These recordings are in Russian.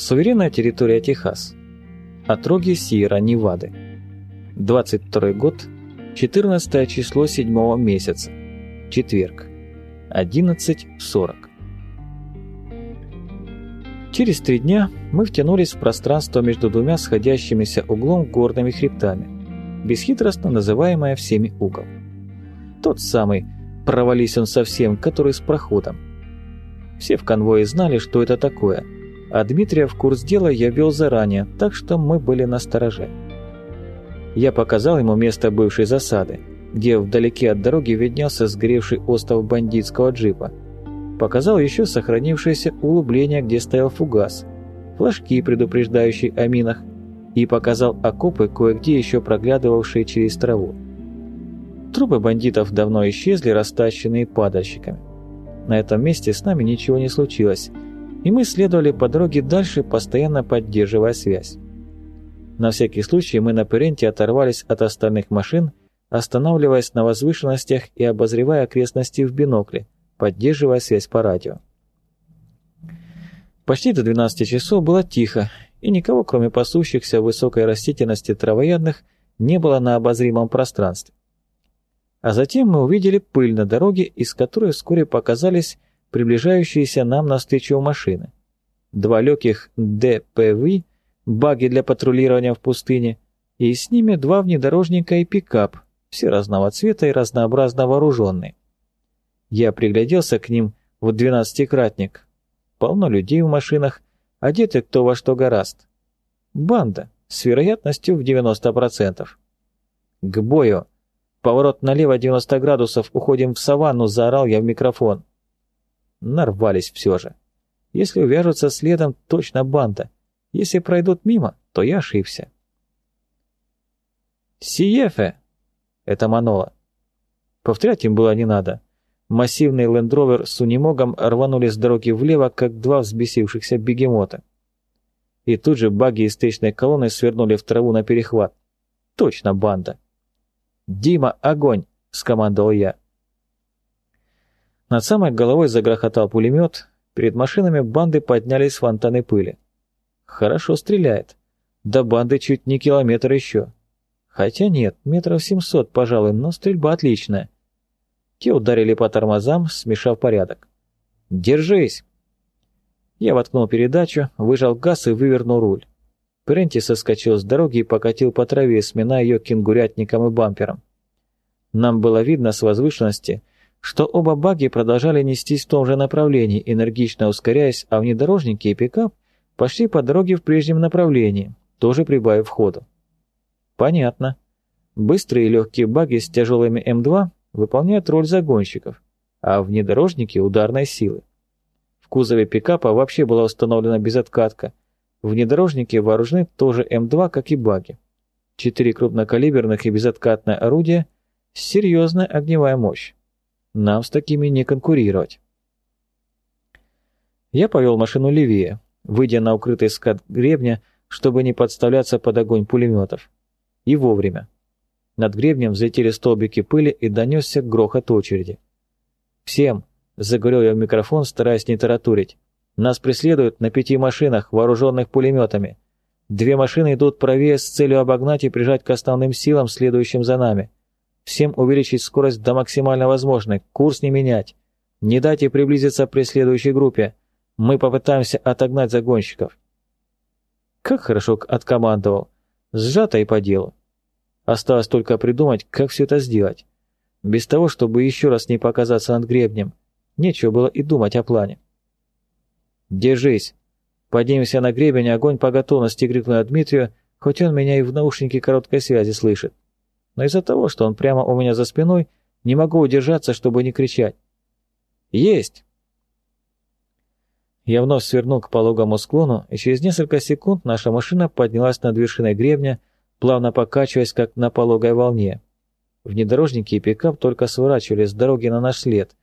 Суверенная территория Техас. Отроги Сьерра-Невады. 22 год, 14 число 7 месяца. Четверг. 11.40. Через три дня мы втянулись в пространство между двумя сходящимися углом горными хребтами, бесхитростно называемое всеми угол. Тот самый, провались он совсем, который с проходом. Все в конвое знали, что это такое, а Дмитрия в курс дела я вел заранее, так что мы были на стороже. Я показал ему место бывшей засады, где вдалеке от дороги виднелся сгоревший остов бандитского джипа. Показал еще сохранившееся углубление, где стоял фугас, флажки, предупреждающие о минах, и показал окопы, кое-где еще проглядывавшие через траву. Трупы бандитов давно исчезли, растащенные падальщиками. На этом месте с нами ничего не случилось, и мы следовали по дороге дальше, постоянно поддерживая связь. На всякий случай мы на Перенте оторвались от остальных машин, останавливаясь на возвышенностях и обозревая окрестности в бинокле, поддерживая связь по радио. Почти до 12 часов было тихо, и никого, кроме пасущихся высокой растительности травоядных, не было на обозримом пространстве. А затем мы увидели пыль на дороге, из которой вскоре показались приближающиеся нам навстречу машины. Два легких ДПВ, баги для патрулирования в пустыне, и с ними два внедорожника и пикап, все разного цвета и разнообразно вооруженные. Я пригляделся к ним в двенадцатикратник. Полно людей в машинах, одеты кто во что гораст. Банда с вероятностью в 90%. К бою! Поворот налево 90 градусов, уходим в саванну, заорал я в микрофон. Нарвались все же. Если увяжутся следом, точно банда. Если пройдут мимо, то я ошибся. «Сиефе!» — это Манола. Повторять им было не надо. Массивный лендровер с унимогом рванули с дороги влево, как два взбесившихся бегемота. И тут же баги из тысячной колонны свернули в траву на перехват. Точно банда. «Дима, огонь!» — скомандовал я. Над самой головой загрохотал пулемет, перед машинами банды поднялись фонтаны пыли. Хорошо стреляет. До банды чуть не километр еще. Хотя нет, метров семьсот, пожалуй, но стрельба отличная. Те ударили по тормозам, смешав порядок. «Держись!» Я воткнул передачу, выжал газ и вывернул руль. Пренти соскочил с дороги и покатил по траве, сминая ее кенгурятником и бампером. Нам было видно с возвышенности, что оба баги продолжали нестись в том же направлении, энергично ускоряясь, а внедорожники и пикап пошли по дороге в прежнем направлении, тоже прибавив ходу. Понятно. Быстрые и легкие баги с тяжелыми М2 выполняют роль загонщиков, а внедорожники — ударной силы. В кузове пикапа вообще была установлена безоткатка. Внедорожники вооружены тоже М2, как и баги. Четыре крупнокалиберных и безоткатное орудие — серьезная огневая мощь. Нам с такими не конкурировать. Я повел машину левее, выйдя на укрытый скат гребня, чтобы не подставляться под огонь пулеметов. И вовремя. Над гребнем взлетели столбики пыли и донесся грохот очереди. «Всем!» — заговорил я в микрофон, стараясь не таратурить. «Нас преследуют на пяти машинах, вооруженных пулеметами. Две машины идут правее с целью обогнать и прижать к основным силам, следующим за нами. Всем увеличить скорость до максимально возможной, курс не менять. Не дайте приблизиться преследующей группе. Мы попытаемся отогнать загонщиков. Как хорошо откомандовал. Сжато и по делу. Осталось только придумать, как все это сделать. Без того, чтобы еще раз не показаться над гребнем. Нечего было и думать о плане. «Держись!» Поднимемся на гребень, огонь по готовности, крикнул я Дмитрию, хоть он меня и в наушнике короткой связи слышит но из-за того, что он прямо у меня за спиной, не могу удержаться, чтобы не кричать. «Есть!» Я вновь свернул к пологому склону, и через несколько секунд наша машина поднялась над вершиной гребня, плавно покачиваясь, как на пологой волне. Внедорожники и пикап только сворачивали с дороги на наш след,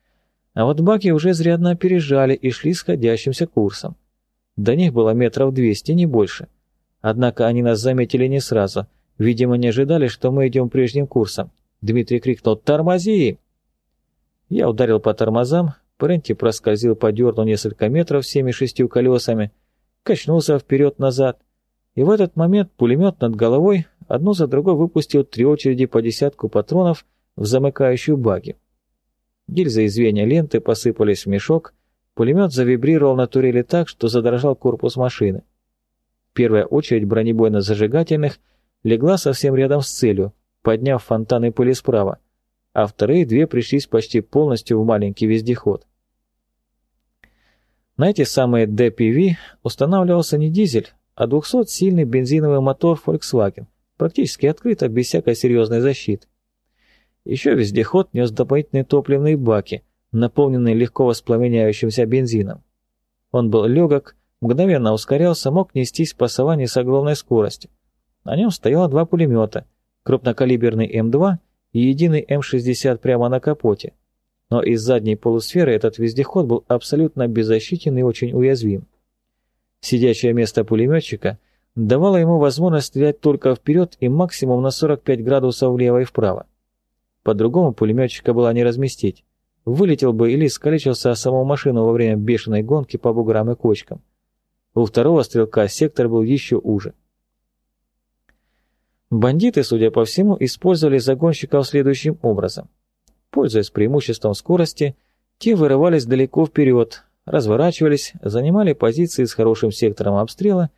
а вот баки уже изрядно опережали и шли сходящимся курсом. До них было метров двести, не больше. Однако они нас заметили не сразу — Видимо, не ожидали, что мы идем прежним курсом. Дмитрий крикнул «Тормози!». Я ударил по тормозам, Пренти проскользил по дерну несколько метров всеми шестью колесами. качнулся вперед-назад, и в этот момент пулемет над головой одну за другой выпустил три очереди по десятку патронов в замыкающую баги. Гильзы и звенья ленты посыпались в мешок, пулемет завибрировал на турели так, что задрожал корпус машины. Первая очередь бронебойно-зажигательных легла совсем рядом с целью, подняв фонтаны пыли справа, а вторые две пришлись почти полностью в маленький вездеход. На эти самые DPV устанавливался не дизель, а 200-сильный бензиновый мотор Volkswagen, практически открыто, без всякой серьезной защиты. Еще вездеход нес дополнительные топливные баки, наполненные легко воспламеняющимся бензином. Он был легок, мгновенно ускорялся, мог нестись по саванне с огромной скоростью. На нем стояло два пулемета, крупнокалиберный М2 и единый М60 прямо на капоте. Но из задней полусферы этот вездеход был абсолютно беззащитен и очень уязвим. Сидящее место пулеметчика давало ему возможность стрелять только вперед и максимум на 45 градусов влево и вправо. По-другому пулеметчика было не разместить. Вылетел бы или скалечился о саму машину во время бешеной гонки по буграм и кочкам. У второго стрелка сектор был еще уже. Бандиты, судя по всему, использовали загонщиков следующим образом. Пользуясь преимуществом скорости, те вырывались далеко вперед, разворачивались, занимали позиции с хорошим сектором обстрела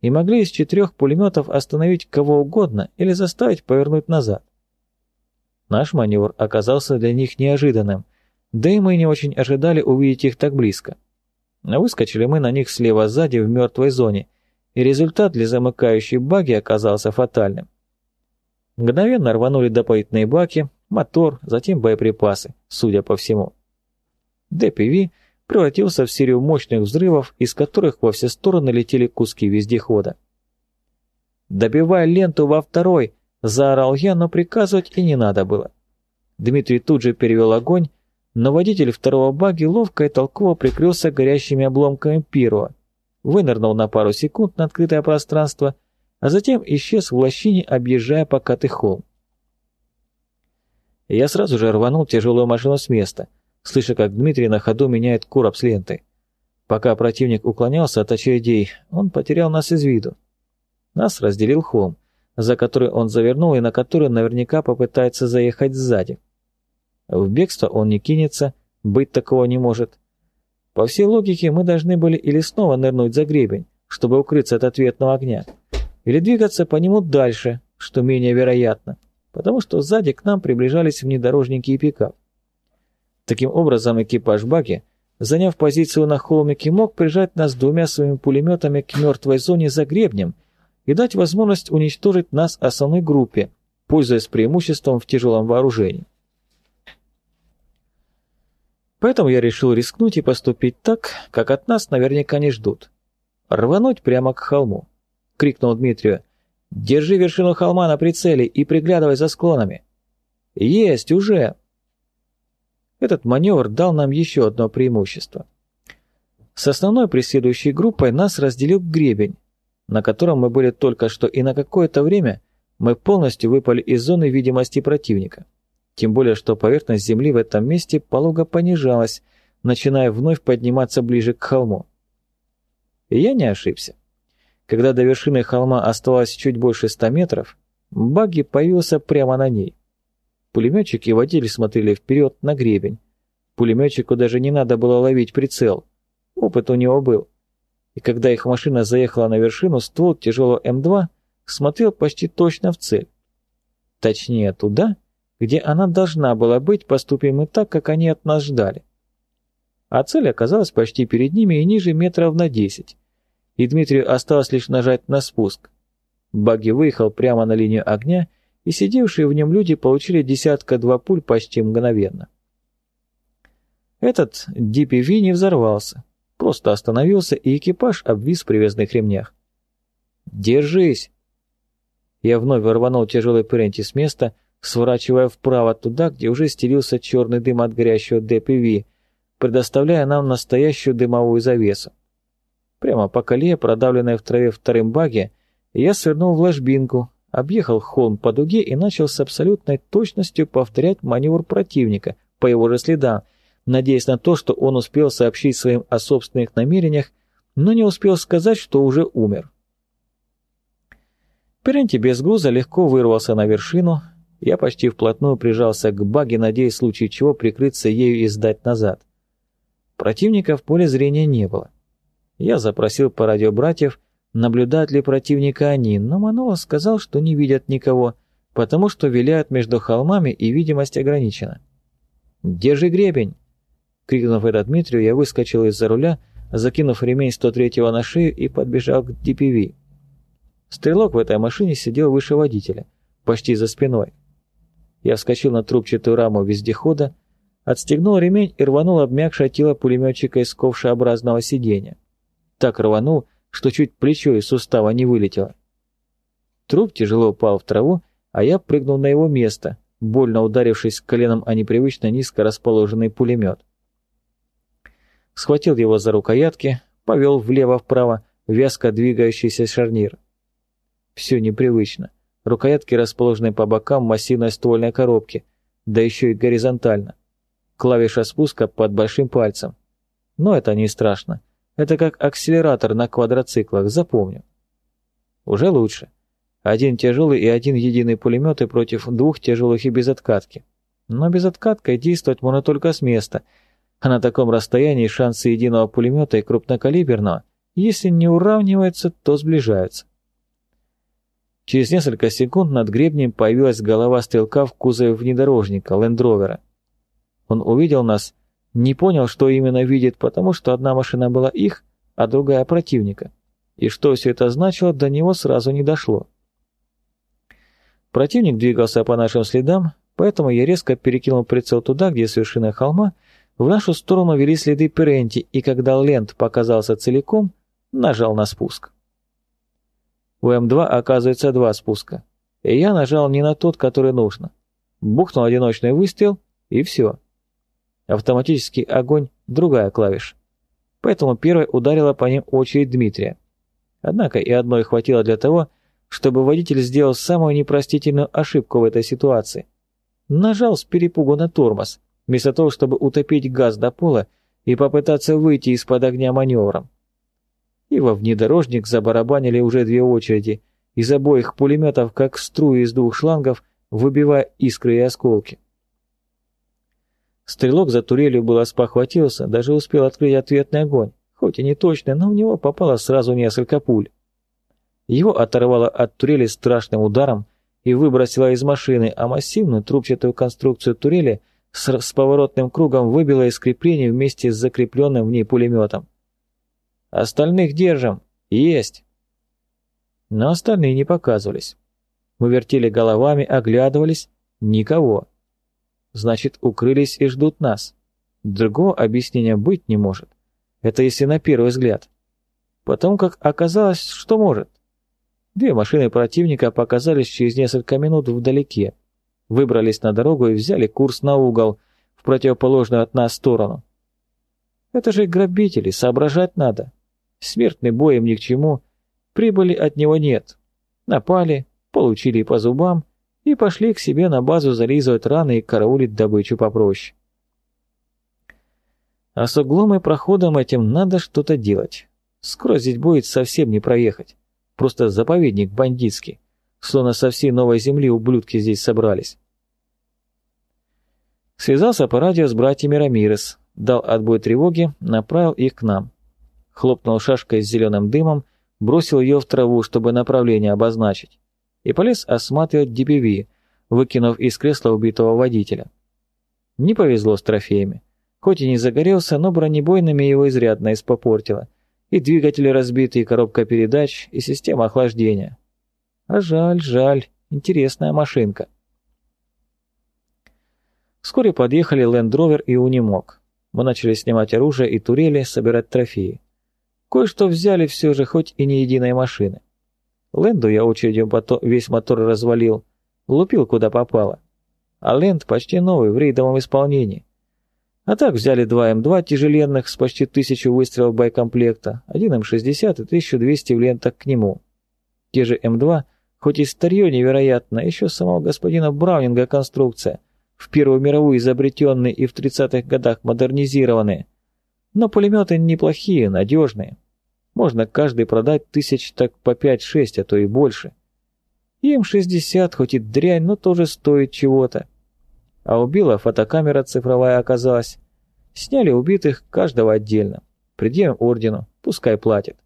и могли из четырех пулеметов остановить кого угодно или заставить повернуть назад. Наш маневр оказался для них неожиданным, да и мы не очень ожидали увидеть их так близко. Выскочили мы на них слева сзади в мертвой зоне, и результат для замыкающей баги оказался фатальным. Мгновенно рванули дополнительные баки, мотор, затем боеприпасы, судя по всему. ДПВ превратился в серию мощных взрывов, из которых во все стороны летели куски вездехода. «Добивай ленту во второй!» – заорал я, но приказывать и не надо было. Дмитрий тут же перевел огонь, но водитель второго баги ловко и толково прикрылся горящими обломками первого, вынырнул на пару секунд на открытое пространство – а затем исчез в лощине, объезжая покатый холм. Я сразу же рванул тяжелую машину с места, слыша, как Дмитрий на ходу меняет короб с лентой. Пока противник уклонялся от очередей, он потерял нас из виду. Нас разделил холм, за который он завернул и на который наверняка попытается заехать сзади. В бегство он не кинется, быть такого не может. По всей логике мы должны были или снова нырнуть за гребень, чтобы укрыться от ответного огня, или двигаться по нему дальше, что менее вероятно, потому что сзади к нам приближались внедорожники и пикап. Таким образом, экипаж Баки, заняв позицию на холмике, мог прижать нас двумя своими пулеметами к мертвой зоне за гребнем и дать возможность уничтожить нас основной группе, пользуясь преимуществом в тяжелом вооружении. Поэтому я решил рискнуть и поступить так, как от нас наверняка не ждут. Рвануть прямо к холму. — крикнул Дмитрию. «Держи вершину холма на прицеле и приглядывай за склонами». «Есть, уже!» Этот маневр дал нам еще одно преимущество. С основной преследующей группой нас разделил гребень, на котором мы были только что, и на какое-то время мы полностью выпали из зоны видимости противника. Тем более, что поверхность земли в этом месте полого понижалась, начиная вновь подниматься ближе к холму. И я не ошибся. Когда до вершины холма оставалось чуть больше ста метров, багги появился прямо на ней. Пулеметчик и водитель смотрели вперед на гребень. Пулеметчику даже не надо было ловить прицел. Опыт у него был. И когда их машина заехала на вершину, ствол тяжелого М2 смотрел почти точно в цель. Точнее, туда, где она должна была быть, поступим мы так, как они от нас ждали. А цель оказалась почти перед ними и ниже метров на десять и Дмитрию осталось лишь нажать на спуск. Багги выехал прямо на линию огня, и сидевшие в нем люди получили десятка-два пуль почти мгновенно. Этот DPV не взорвался, просто остановился, и экипаж обвис в привязных ремнях. «Держись!» Я вновь рванул тяжелый Пенти с места, сворачивая вправо туда, где уже стелился черный дым от горящего DPV, предоставляя нам настоящую дымовую завесу. Прямо по колее, продавленной в траве вторым баге, я свернул в ложбинку, объехал холм по дуге и начал с абсолютной точностью повторять маневр противника по его же следам, надеясь на то, что он успел сообщить своим о собственных намерениях но не успел сказать, что уже умер. Перенти без груза легко вырвался на вершину, я почти вплотную прижался к баге, надеясь в случае чего прикрыться ею и сдать назад. Противника в поле зрения не было. Я запросил по радио братьев, наблюдают ли противника они, но Манола сказал, что не видят никого, потому что виляют между холмами и видимость ограничена. «Держи гребень!» Крикнув это Дмитрию, я выскочил из-за руля, закинув ремень 103-го на шею и подбежал к DPV. Стрелок в этой машине сидел выше водителя, почти за спиной. Я вскочил на трубчатую раму вездехода, отстегнул ремень и рванул обмякшее тело пулеметчика из ковшеобразного сиденья. Так рванул, что чуть плечо из сустава не вылетело. Труп тяжело упал в траву, а я прыгнул на его место, больно ударившись коленом о непривычно низко расположенный пулемет. Схватил его за рукоятки, повел влево-вправо, вязко двигающийся шарнир. Все непривычно. Рукоятки расположены по бокам массивной ствольной коробки, да еще и горизонтально. Клавиша спуска под большим пальцем. Но это не страшно. Это как акселератор на квадроциклах, запомню. Уже лучше. Один тяжелый и один единый пулеметы против двух тяжелых и без откатки. Но без откаткой действовать можно только с места, а на таком расстоянии шансы единого пулемета и крупнокалиберного, если не уравниваются, то сближаются. Через несколько секунд над гребнем появилась голова стрелка в кузове внедорожника, лендровера. Он увидел нас, не понял, что именно видит, потому что одна машина была их, а другая противника. И что все это значило, до него сразу не дошло. Противник двигался по нашим следам, поэтому я резко перекинул прицел туда, где с вершины холма в нашу сторону вели следы Перенти, и когда лент показался целиком, нажал на спуск. У М2 оказывается два спуска. И я нажал не на тот, который нужно. Бухнул одиночный выстрел, и все. Автоматический огонь – другая клавиша. Поэтому первой ударила по ним очередь Дмитрия. Однако и одной хватило для того, чтобы водитель сделал самую непростительную ошибку в этой ситуации. Нажал с перепугу на тормоз, вместо того, чтобы утопить газ до пола и попытаться выйти из-под огня маневром и во внедорожник забарабанили уже две очереди, из обоих пулеметов, как струи из двух шлангов, выбивая искры и осколки. Стрелок за турелью было спохватился, даже успел открыть ответный огонь, хоть и не точно, но в него попало сразу несколько пуль. Его оторвало от турели страшным ударом и выбросило из машины, а массивную трубчатую конструкцию турели с, с поворотным кругом выбило из крепления вместе с закрепленным в ней пулеметом. Остальных держим. Есть. Но остальные не показывались. Мы вертели головами, оглядывались. Никого. Значит, укрылись и ждут нас. Другого объяснения быть не может. Это если на первый взгляд. Потому как оказалось, что может. Две машины противника показались через несколько минут вдалеке. Выбрались на дорогу и взяли курс на угол, в противоположную от нас сторону. Это же грабители, соображать надо. Смертный бой им ни к чему, прибыли от него нет. Напали, получили по зубам и пошли к себе на базу зализывать раны и караулить добычу попроще. А с углом и проходом этим надо что-то делать. Скоро здесь будет совсем не проехать. Просто заповедник бандитский. Словно со всей новой земли ублюдки здесь собрались. Связался по радио с братьями Рамирес, дал отбой тревоги, направил их к нам хлопнул шашкой с зеленым дымом, бросил ее в траву, чтобы направление обозначить, и полез осматривать DPV, выкинув из кресла убитого водителя. Не повезло с трофеями. Хоть и не загорелся, но бронебойными его изрядно испопортило. И двигатели разбиты, и коробка передач, и система охлаждения. А жаль, жаль, интересная машинка. Вскоре подъехали Rover и Унимок. Мы начали снимать оружие и турели, собирать трофеи. Кое-что взяли все же, хоть и не единой машины. Ленду я очередью весь мотор развалил, лупил куда попало. А Ленд почти новый, в рейдовом исполнении. А так взяли два М2 тяжеленных с почти тысячу выстрелов боекомплекта, один М60 и 1200 в лентах к нему. Те же М2, хоть и старье невероятно, еще самого господина Браунинга конструкция, в Первую мировую изобретенные и в 30-х годах модернизированные – но пулеметы неплохие, надежные. Можно каждый продать тысяч так по пять-шесть, а то и больше. Им шестьдесят, хоть и дрянь, но тоже стоит чего-то. А убила фотокамера цифровая оказалась. Сняли убитых, каждого отдельно. Придем ордену, пускай платит.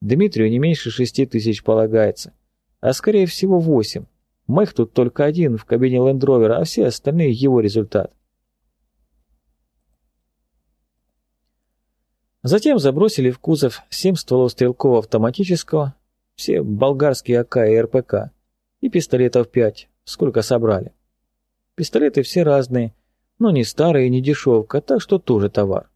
Дмитрию не меньше шести тысяч полагается. А скорее всего восемь. Мэх тут только один в кабине лендровера, а все остальные его результат. Затем забросили в кузов семь стволов стрелкового автоматического, все болгарские АК и РПК, и пистолетов пять, сколько собрали. Пистолеты все разные, но не старые не дешевка, так что тоже товар.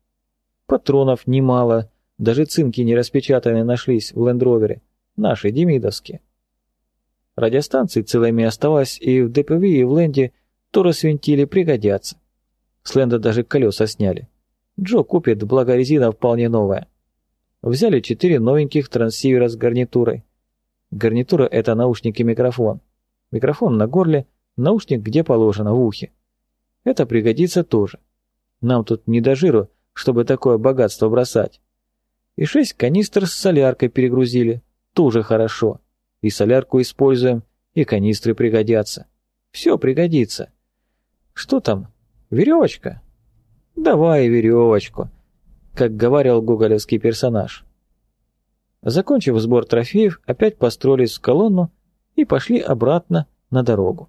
Патронов немало, даже цинки не распечатанные нашлись в лендровере, наши, демидовские. Радиостанции целыми оставалось и в ДПВ, и в ленде то свинтили, пригодятся. С ленда даже колеса сняли. Джо купит, благо резина вполне новая. Взяли четыре новеньких трансивера с гарнитурой. Гарнитура — это наушник и микрофон. Микрофон на горле, наушник где положено, в ухе. Это пригодится тоже. Нам тут не до жиру, чтобы такое богатство бросать. И шесть канистр с соляркой перегрузили. Тоже хорошо. И солярку используем, и канистры пригодятся. Все пригодится. Что там? Веревочка? «Давай веревочку», как говорил гоголевский персонаж. Закончив сбор трофеев, опять построились в колонну и пошли обратно на дорогу.